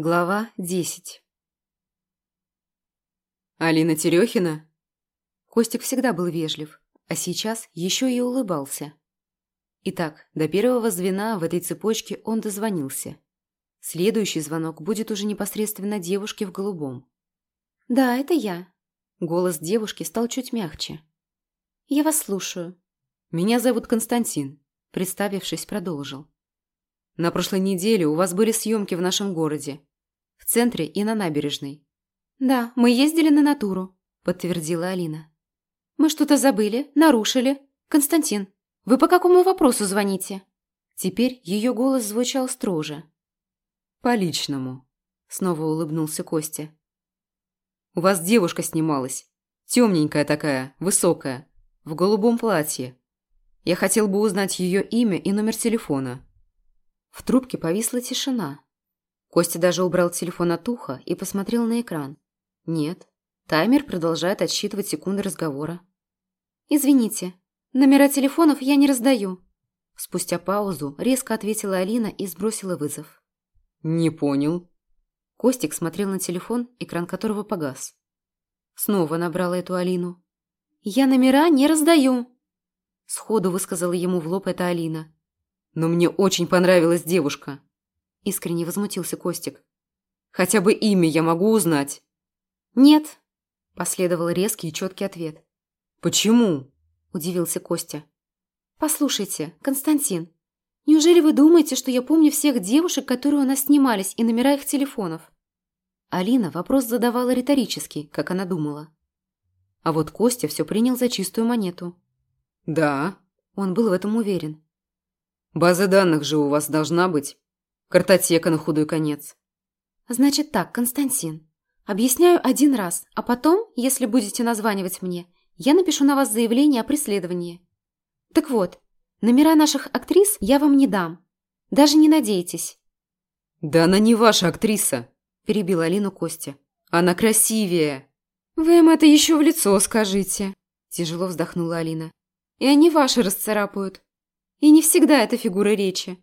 Глава 10 «Алина Терехина?» Костик всегда был вежлив, а сейчас еще и улыбался. Итак, до первого звена в этой цепочке он дозвонился. Следующий звонок будет уже непосредственно девушке в голубом. «Да, это я». Голос девушки стал чуть мягче. «Я вас слушаю». «Меня зовут Константин», – представившись, продолжил. На прошлой неделе у вас были съемки в нашем городе. В центре и на набережной. Да, мы ездили на натуру, подтвердила Алина. Мы что-то забыли, нарушили. Константин, вы по какому вопросу звоните? Теперь ее голос звучал строже. По личному, снова улыбнулся Костя. У вас девушка снималась. Темненькая такая, высокая, в голубом платье. Я хотел бы узнать ее имя и номер телефона. В трубке повисла тишина. Костя даже убрал телефон от уха и посмотрел на экран. Нет, таймер продолжает отсчитывать секунды разговора. «Извините, номера телефонов я не раздаю». Спустя паузу резко ответила Алина и сбросила вызов. «Не понял». Костик смотрел на телефон, экран которого погас. Снова набрала эту Алину. «Я номера не раздаю», — сходу высказала ему в лоб эта Алина. Но мне очень понравилась девушка. Искренне возмутился Костик. Хотя бы имя я могу узнать. Нет. Последовал резкий и четкий ответ. Почему? Удивился Костя. Послушайте, Константин, неужели вы думаете, что я помню всех девушек, которые у нас снимались, и номера их телефонов? Алина вопрос задавала риторически, как она думала. А вот Костя все принял за чистую монету. «Да». Он был в этом уверен. База данных же у вас должна быть. Картотека на худой конец. Значит так, Константин. Объясняю один раз, а потом, если будете названивать мне, я напишу на вас заявление о преследовании. Так вот, номера наших актрис я вам не дам. Даже не надейтесь. Да она не ваша актриса, перебила Алину Костя. Она красивее. Вы им это еще в лицо скажите. Тяжело вздохнула Алина. И они ваши расцарапают. И не всегда это фигура речи.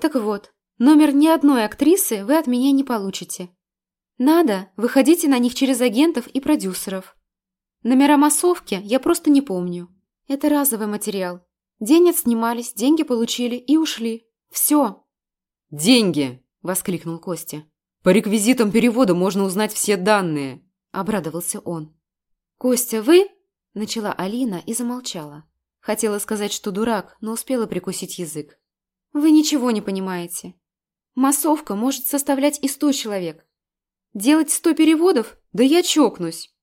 Так вот, номер ни одной актрисы вы от меня не получите. Надо, выходите на них через агентов и продюсеров. Номера массовки я просто не помню. Это разовый материал. День отснимались, деньги получили и ушли. Все. «Деньги!» – воскликнул Костя. «По реквизитам перевода можно узнать все данные!» – обрадовался он. «Костя, вы?» – начала Алина и замолчала. Хотела сказать, что дурак, но успела прикусить язык. Вы ничего не понимаете. Массовка может составлять и сто человек. Делать сто переводов? Да я чокнусь.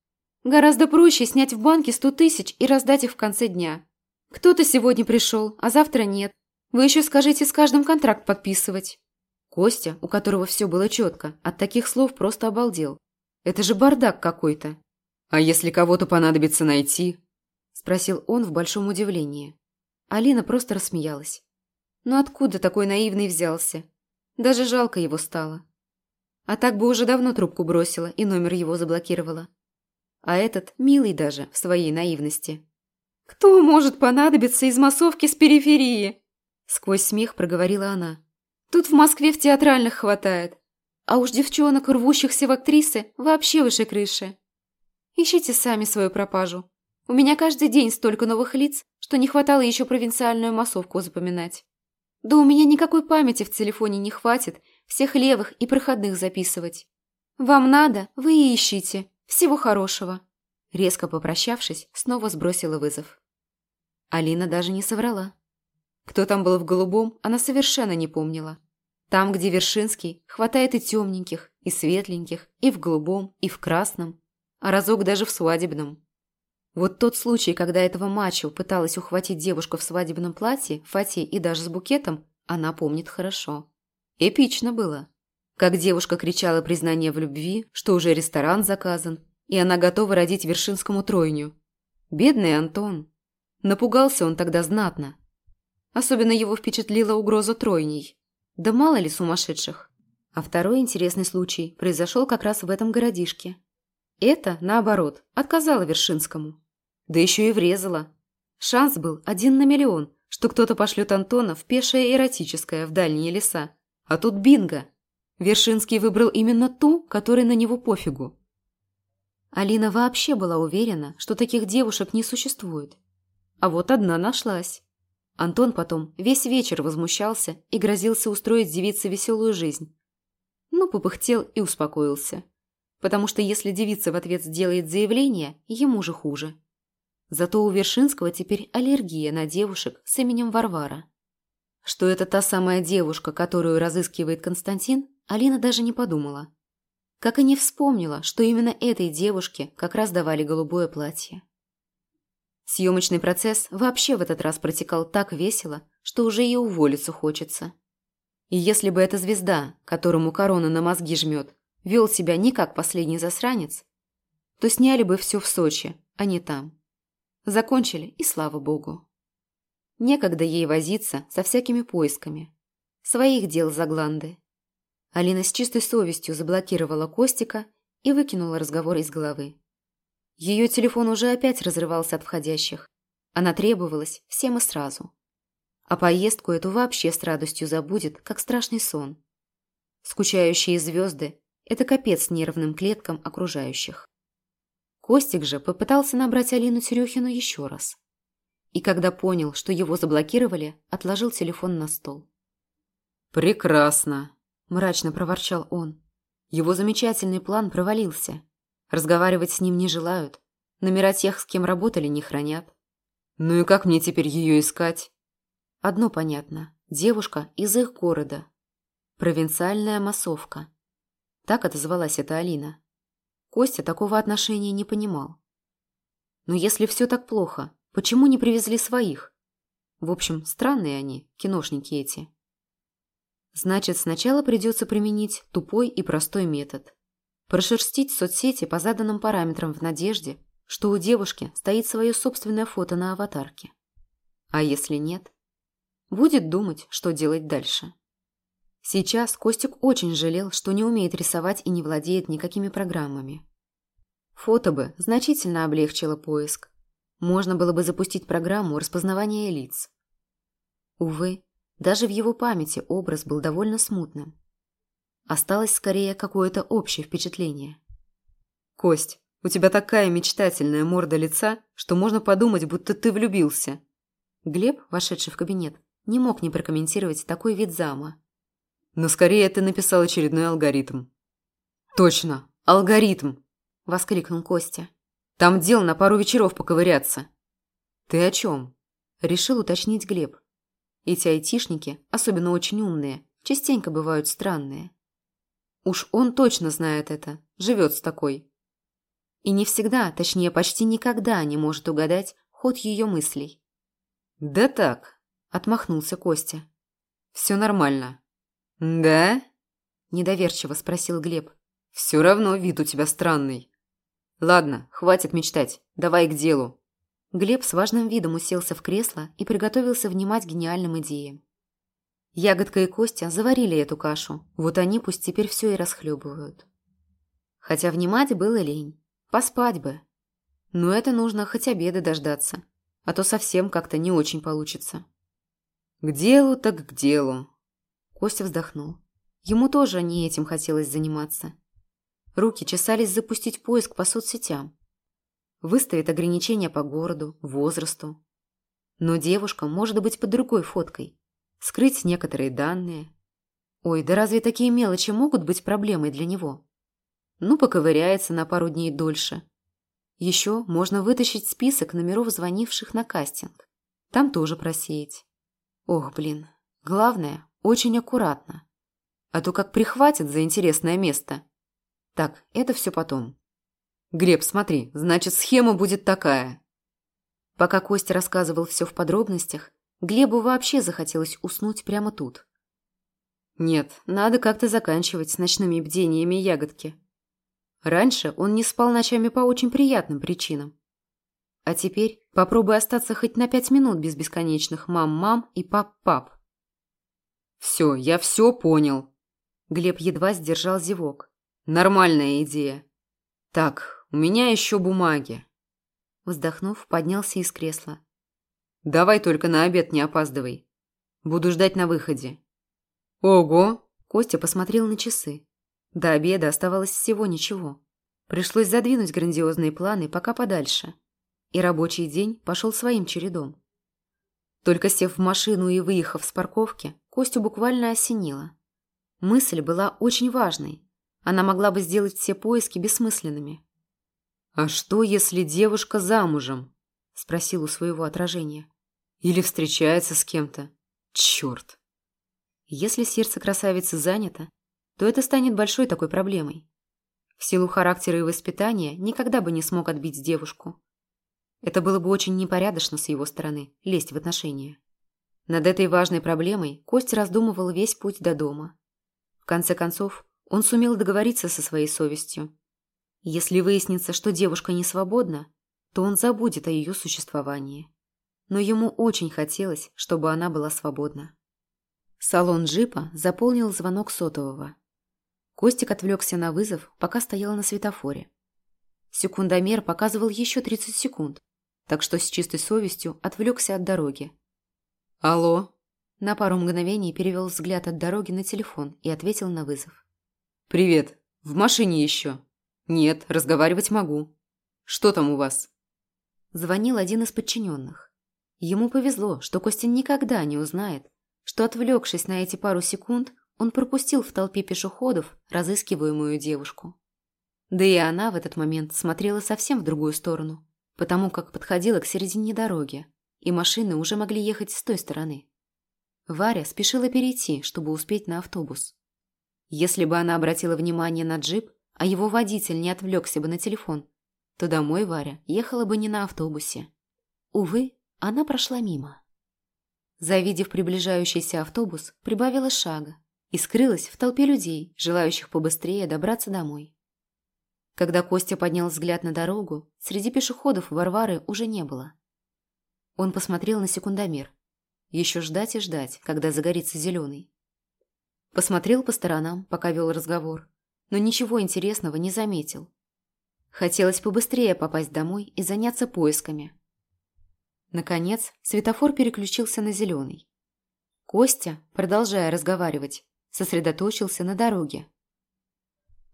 Гораздо проще снять в банке сто тысяч и раздать их в конце дня. Кто-то сегодня пришел, а завтра нет. Вы еще скажите с каждым контракт подписывать. Костя, у которого все было четко, от таких слов просто обалдел. Это же бардак какой-то. А если кого-то понадобится найти? Спросил он в большом удивлении. Алина просто рассмеялась. Ну откуда такой наивный взялся? Даже жалко его стало. А так бы уже давно трубку бросила и номер его заблокировала. А этот милый даже в своей наивности. «Кто может понадобиться из массовки с периферии?» Сквозь смех проговорила она. «Тут в Москве в театральных хватает. А уж девчонок, рвущихся в актрисы, вообще выше крыши. Ищите сами свою пропажу. У меня каждый день столько новых лиц, что не хватало еще провинциальную массовку запоминать. Да у меня никакой памяти в телефоне не хватит всех левых и проходных записывать. Вам надо, вы и ищите. Всего хорошего. Резко попрощавшись, снова сбросила вызов. Алина даже не соврала. Кто там был в голубом, она совершенно не помнила. Там, где Вершинский, хватает и темненьких, и светленьких, и в голубом, и в красном, а разок даже в свадебном. Вот тот случай, когда этого мачо пыталась ухватить девушку в свадебном платье, фате и даже с букетом, она помнит хорошо. Эпично было. Как девушка кричала признание в любви, что уже ресторан заказан, и она готова родить Вершинскому тройню. Бедный Антон. Напугался он тогда знатно. Особенно его впечатлила угроза тройней. Да мало ли сумасшедших. А второй интересный случай произошел как раз в этом городишке. Это, наоборот, отказала Вершинскому. Да еще и врезала. Шанс был один на миллион, что кто-то пошлет Антона в пешее эротическое в дальние леса. А тут бинго. Вершинский выбрал именно ту, которой на него пофигу. Алина вообще была уверена, что таких девушек не существует. А вот одна нашлась. Антон потом весь вечер возмущался и грозился устроить девице веселую жизнь. Ну, попыхтел и успокоился. Потому что если девица в ответ сделает заявление, ему же хуже. Зато у Вершинского теперь аллергия на девушек с именем Варвара. Что это та самая девушка, которую разыскивает Константин, Алина даже не подумала. Как и не вспомнила, что именно этой девушке как раз давали голубое платье. Съемочный процесс вообще в этот раз протекал так весело, что уже и уволиться хочется. И если бы эта звезда, которому корона на мозги жмет, вел себя не как последний засранец, то сняли бы все в Сочи, а не там. Закончили, и слава богу. Некогда ей возиться со всякими поисками. Своих дел за гланды. Алина с чистой совестью заблокировала Костика и выкинула разговор из головы. Ее телефон уже опять разрывался от входящих. Она требовалась всем и сразу. А поездку эту вообще с радостью забудет, как страшный сон. Скучающие звезды – это капец нервным клеткам окружающих. Костик же попытался набрать Алину Терехину еще раз. И когда понял, что его заблокировали, отложил телефон на стол. «Прекрасно», – мрачно проворчал он. Его замечательный план провалился. Разговаривать с ним не желают. Номера тех, с кем работали, не хранят. Ну и как мне теперь ее искать? Одно понятно. Девушка из их города. Провинциальная массовка. Так отозвалась эта Алина. Костя такого отношения не понимал. Но если все так плохо, почему не привезли своих? В общем, странные они, киношники эти. Значит, сначала придется применить тупой и простой метод. Прошерстить соцсети по заданным параметрам в надежде, что у девушки стоит свое собственное фото на аватарке. А если нет? Будет думать, что делать дальше. Сейчас Костик очень жалел, что не умеет рисовать и не владеет никакими программами. Фото бы значительно облегчило поиск. Можно было бы запустить программу распознавания лиц. Увы, даже в его памяти образ был довольно смутным. Осталось скорее какое-то общее впечатление. «Кость, у тебя такая мечтательная морда лица, что можно подумать, будто ты влюбился». Глеб, вошедший в кабинет, не мог не прокомментировать такой вид зама. «Но скорее ты написал очередной алгоритм». «Точно, алгоритм!» – воскликнул Костя. «Там дел на пару вечеров поковыряться». «Ты о чем?» – решил уточнить Глеб. Эти айтишники, особенно очень умные, частенько бывают странные. Уж он точно знает это, живет с такой. И не всегда, точнее почти никогда не может угадать ход ее мыслей. «Да так», – отмахнулся Костя. «Все нормально». «Да?» – недоверчиво спросил Глеб. «Все равно вид у тебя странный». «Ладно, хватит мечтать, давай к делу». Глеб с важным видом уселся в кресло и приготовился внимать гениальным идеям. Ягодка и Костя заварили эту кашу, вот они пусть теперь все и расхлебывают. Хотя внимать было лень, поспать бы. Но это нужно хоть обеда дождаться, а то совсем как-то не очень получится. «К делу так к делу», – Костя вздохнул. Ему тоже не этим хотелось заниматься. Руки чесались запустить поиск по соцсетям. Выставит ограничения по городу, возрасту. Но девушка может быть под другой фоткой, скрыть некоторые данные. Ой, да разве такие мелочи могут быть проблемой для него? Ну, поковыряется на пару дней дольше. Еще можно вытащить список номеров звонивших на кастинг. Там тоже просеять. Ох, блин. Главное, очень аккуратно. А то как прихватит за интересное место. Так, это все потом. Глеб, смотри, значит, схема будет такая. Пока Костя рассказывал все в подробностях, Глебу вообще захотелось уснуть прямо тут. Нет, надо как-то заканчивать с ночными бдениями ягодки. Раньше он не спал ночами по очень приятным причинам. А теперь попробуй остаться хоть на пять минут без бесконечных мам-мам и пап-пап. «Все, я все понял». Глеб едва сдержал зевок. «Нормальная идея. Так, у меня еще бумаги». Вздохнув, поднялся из кресла. Давай только на обед не опаздывай. Буду ждать на выходе. Ого! Костя посмотрел на часы. До обеда оставалось всего ничего. Пришлось задвинуть грандиозные планы пока подальше. И рабочий день пошел своим чередом. Только сев в машину и выехав с парковки, Костю буквально осенило. Мысль была очень важной. Она могла бы сделать все поиски бессмысленными. «А что, если девушка замужем?» – спросил у своего отражения. «Или встречается с кем-то? Черт!» Если сердце красавицы занято, то это станет большой такой проблемой. В силу характера и воспитания никогда бы не смог отбить девушку. Это было бы очень непорядочно с его стороны, лезть в отношения. Над этой важной проблемой Костя раздумывал весь путь до дома. В конце концов, он сумел договориться со своей совестью. Если выяснится, что девушка не свободна, то он забудет о ее существовании. Но ему очень хотелось, чтобы она была свободна. Салон джипа заполнил звонок сотового. Костик отвлекся на вызов, пока стоял на светофоре. Секундомер показывал еще 30 секунд, так что с чистой совестью отвлекся от дороги. «Алло?» На пару мгновений перевел взгляд от дороги на телефон и ответил на вызов. «Привет. В машине еще?» «Нет, разговаривать могу. Что там у вас?» Звонил один из подчиненных. Ему повезло, что Костин никогда не узнает, что, отвлекшись на эти пару секунд, он пропустил в толпе пешеходов разыскиваемую девушку. Да и она в этот момент смотрела совсем в другую сторону, потому как подходила к середине дороги, и машины уже могли ехать с той стороны. Варя спешила перейти, чтобы успеть на автобус. Если бы она обратила внимание на джип, а его водитель не отвлекся бы на телефон, то домой Варя ехала бы не на автобусе. Увы, она прошла мимо. Завидев приближающийся автобус, прибавила шага и скрылась в толпе людей, желающих побыстрее добраться домой. Когда Костя поднял взгляд на дорогу, среди пешеходов Варвары уже не было. Он посмотрел на секундомер. Еще ждать и ждать, когда загорится зеленый. Посмотрел по сторонам, пока вел разговор, но ничего интересного не заметил. Хотелось побыстрее попасть домой и заняться поисками, Наконец, светофор переключился на зеленый. Костя, продолжая разговаривать, сосредоточился на дороге.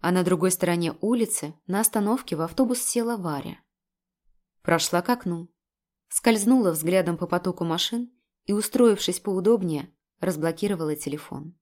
А на другой стороне улицы на остановке в автобус села Варя. Прошла к окну, скользнула взглядом по потоку машин и, устроившись поудобнее, разблокировала телефон.